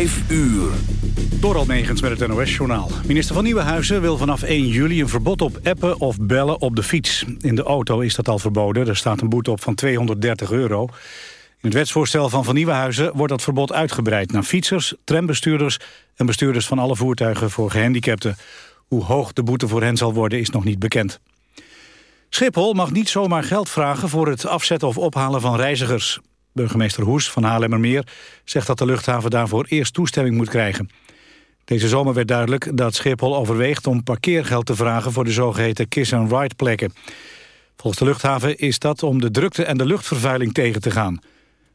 5 uur. Negens met het NOS-journaal. Minister van Nieuwenhuizen wil vanaf 1 juli een verbod op appen of bellen op de fiets. In de auto is dat al verboden. Er staat een boete op van 230 euro. In het wetsvoorstel van Van Nieuwenhuizen wordt dat verbod uitgebreid... naar fietsers, trambestuurders en bestuurders van alle voertuigen voor gehandicapten. Hoe hoog de boete voor hen zal worden is nog niet bekend. Schiphol mag niet zomaar geld vragen voor het afzetten of ophalen van reizigers. Burgemeester Hoes van Haarlemmermeer zegt dat de luchthaven daarvoor eerst toestemming moet krijgen. Deze zomer werd duidelijk dat Schiphol overweegt om parkeergeld te vragen voor de zogeheten kiss-and-ride plekken. Volgens de luchthaven is dat om de drukte en de luchtvervuiling tegen te gaan.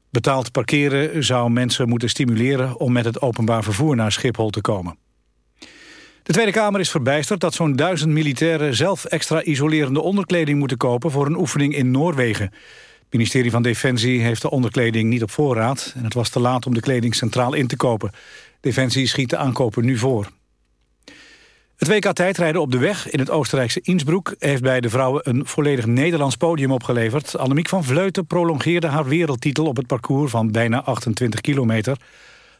Betaald parkeren zou mensen moeten stimuleren om met het openbaar vervoer naar Schiphol te komen. De Tweede Kamer is verbijsterd dat zo'n duizend militairen zelf extra isolerende onderkleding moeten kopen voor een oefening in Noorwegen. Het ministerie van Defensie heeft de onderkleding niet op voorraad en het was te laat om de kleding centraal in te kopen. Defensie schiet de aankopen nu voor. Het WK tijdrijden op de weg in het Oostenrijkse Innsbruck... heeft bij de vrouwen een volledig Nederlands podium opgeleverd. Annemiek van Vleuten prolongeerde haar wereldtitel... op het parcours van bijna 28 kilometer.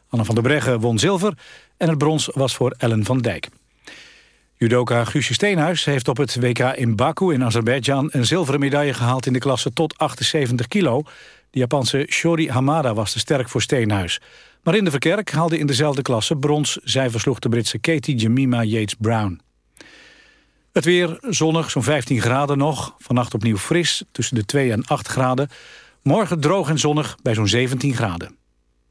Anne van der Breggen won zilver en het brons was voor Ellen van Dijk. Judoka Guusje Steenhuis heeft op het WK in Baku in Azerbeidzjan... een zilveren medaille gehaald in de klasse tot 78 kilo. De Japanse Shori Hamada was te sterk voor Steenhuis. Maar in de Verkerk haalde in dezelfde klasse brons. Zij versloeg de Britse Katie Jemima Yates-Brown. Het weer zonnig, zo'n 15 graden nog. Vannacht opnieuw fris, tussen de 2 en 8 graden. Morgen droog en zonnig, bij zo'n 17 graden.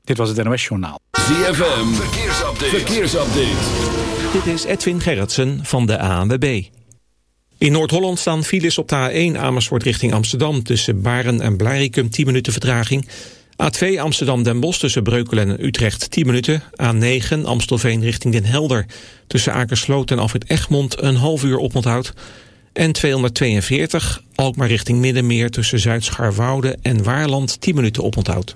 Dit was het NOS Journaal. ZFM, verkeersupdate. verkeersupdate. Dit is Edwin Gerritsen van de ANWB. In Noord-Holland staan files op de A1 Amersfoort richting Amsterdam... tussen Baren en Blarikum 10 minuten vertraging... A2 Amsterdam-Den Bosch tussen Breukelen en Utrecht 10 minuten. A9 Amstelveen richting Den Helder. Tussen Akersloot en Alfred Egmond een half uur oponthoud. En 242 Alkmaar richting Middenmeer tussen Zuid-Scharwoude en Waarland 10 minuten oponthoud.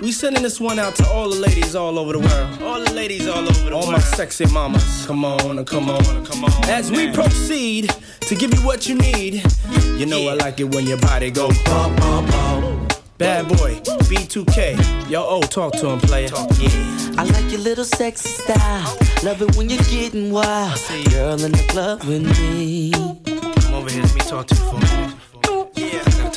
We sending this one out to all the ladies all over the world. All the ladies all over the all world. All my sexy mamas. Come on, come on, come on. As we proceed to give you what you need. You know yeah. I like it when your body go bum, bum, bum. Bad boy, B2K. Yo, oh, talk to him, player. Talk, yeah. I like your little sexy style. Love it when you're getting wild. Girl in the club with me. Come over here, let me talk to you for a minute.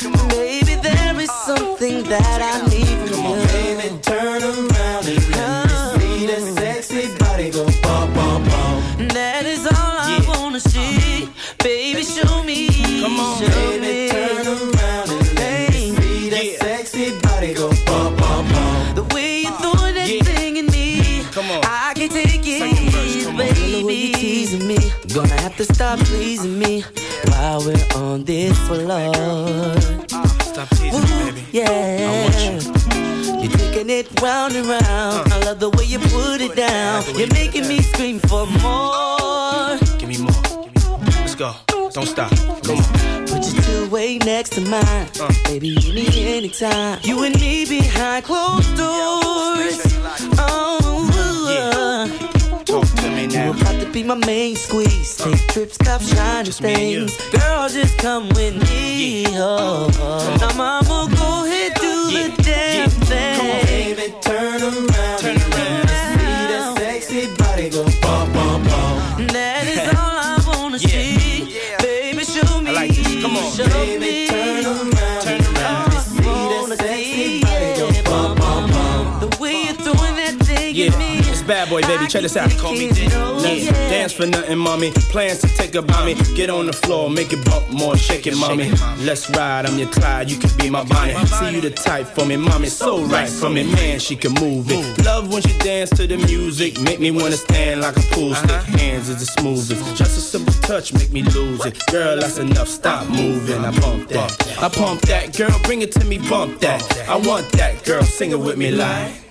Baby, there is something that I need from Come on, you. baby, turn around and let me see that sexy body go bum, bum, bum. That is all I wanna see. Baby, show me. Come on, show baby, me. turn around and let me see that sexy body go bum, bum, bum. The way you throw that thing in me. Come on. I can take it, baby. When you teasing me, gonna have to stop pleasing me while we're on this floor. Stop teasing me, baby. Yeah. You're taking it round and round. Uh. I love the way you put it down. You're making me scream for more. Give me more. Let's go. Don't stop. Come on. Put your two way next to mine. Uh. Baby, you need anytime. You and me behind closed doors. Oh, To me you now. about to be my main squeeze. Take trips, cop shiny Just me and you. things. Girl, just come with me. Oh, oh. Now, mama, go ahead, do the boy, baby. Check this out. Call me Yeah. Dance for nothing, mommy. Plans to take a mommy. Get on the floor, make it bump more, shake it, mommy. Let's ride. I'm your Clyde. You can be my Bonnie. See you the type for me, mommy. So right for me, man. She can move it. Love when she dance to the music. Make me wanna stand like a pool stick. Uh-huh. Hands is the smoothest. Just a simple touch, make me lose it. Girl, that's enough. Stop moving. I pump that. I pump that. Girl, bring it to me. Bump that. I want that. Girl, sing it with me like.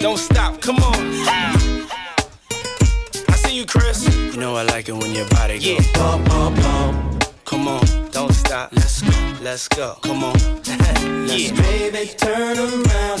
Don't stop. Come on. I see you, Chris. You know I like it when your body go. Yeah. Bum, bum, bum. Come on. Don't stop. Let's go. Let's go. Come on. yeah. Baby, turn around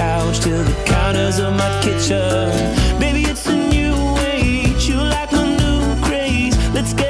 couch to the counters of my kitchen. Baby, it's a new age. You like my new craze. Let's get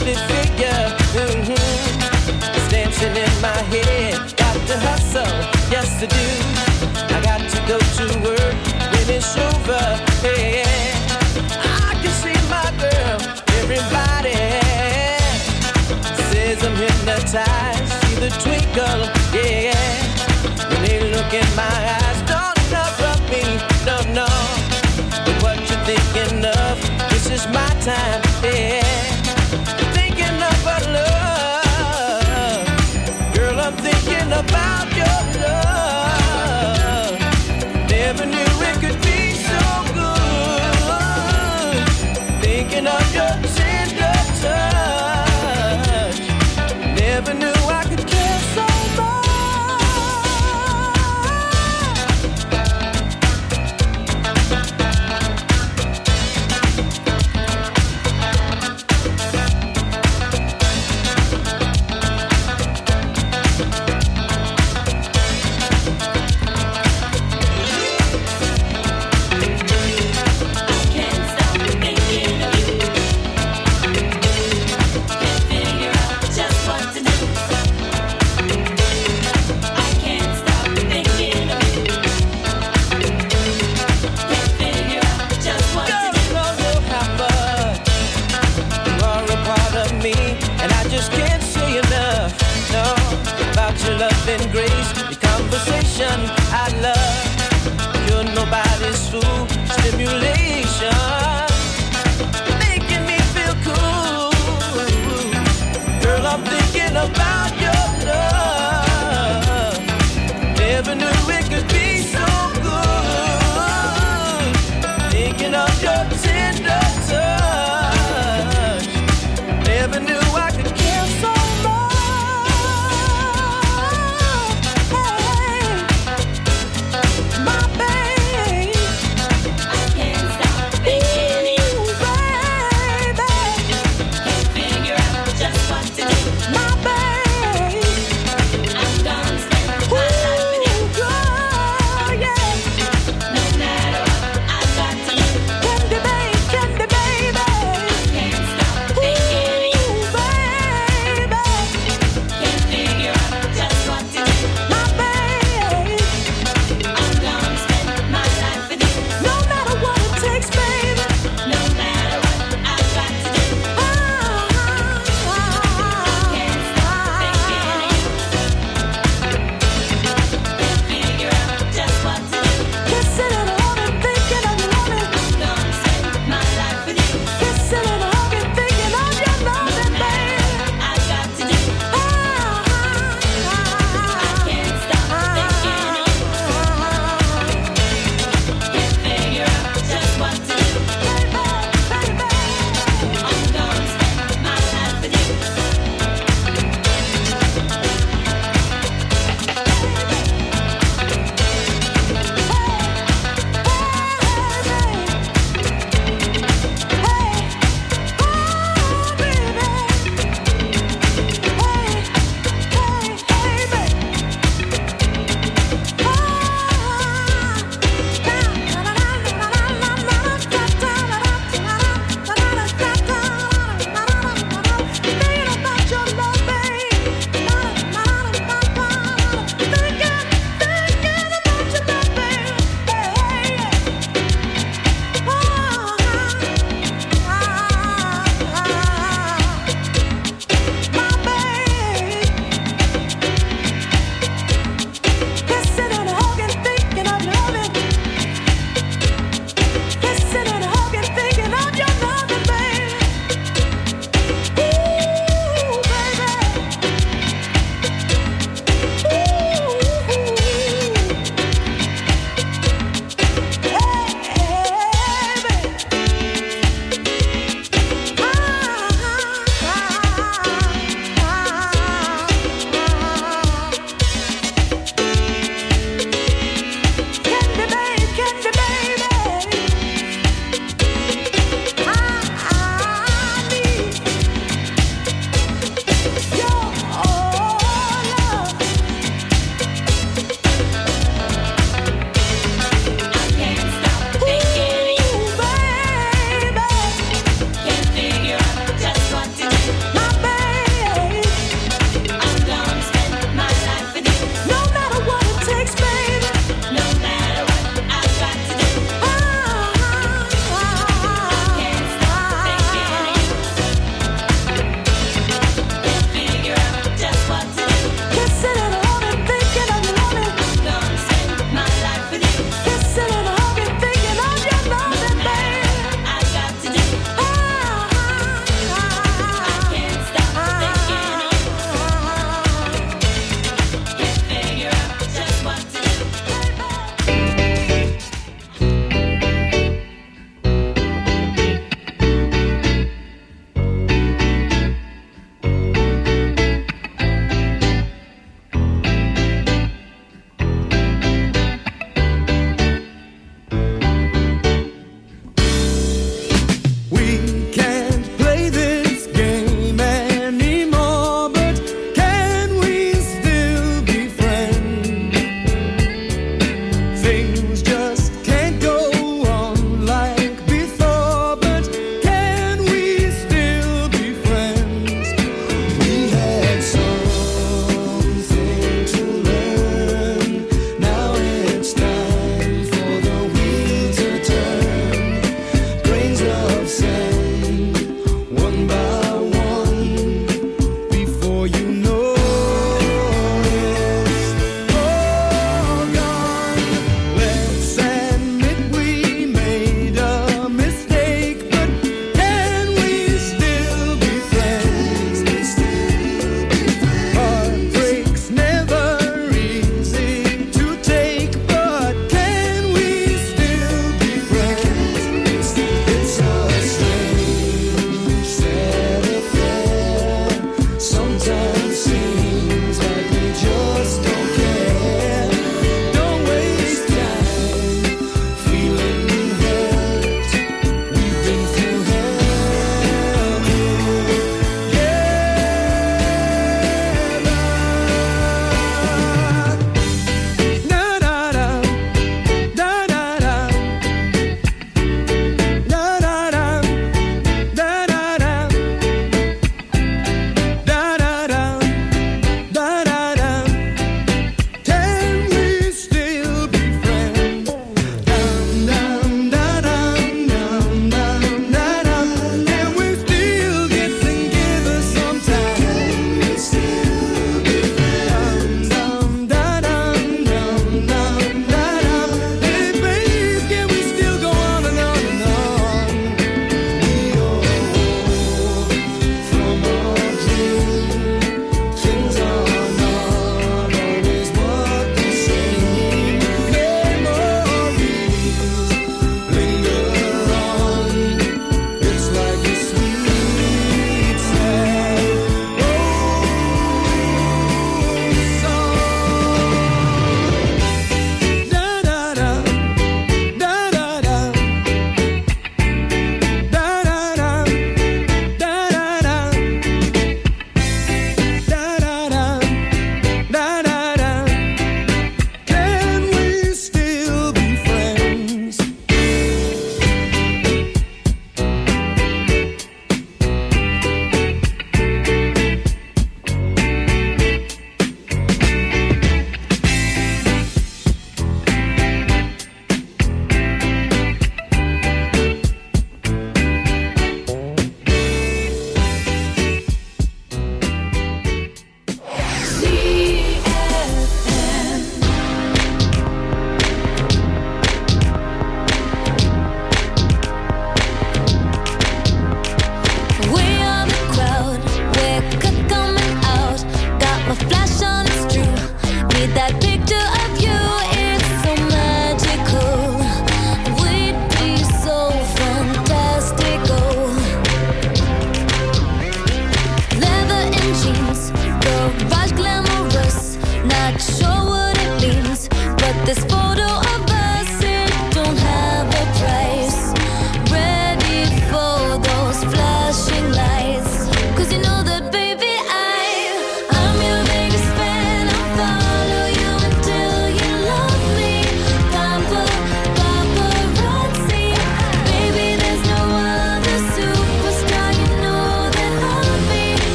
lovely figure. Mm-hmm. It's dancing in my head. Got to hustle, yes I do. I got to go to work when it's over. Yeah. I can see my girl. Everybody says I'm hypnotized. See the twinkle.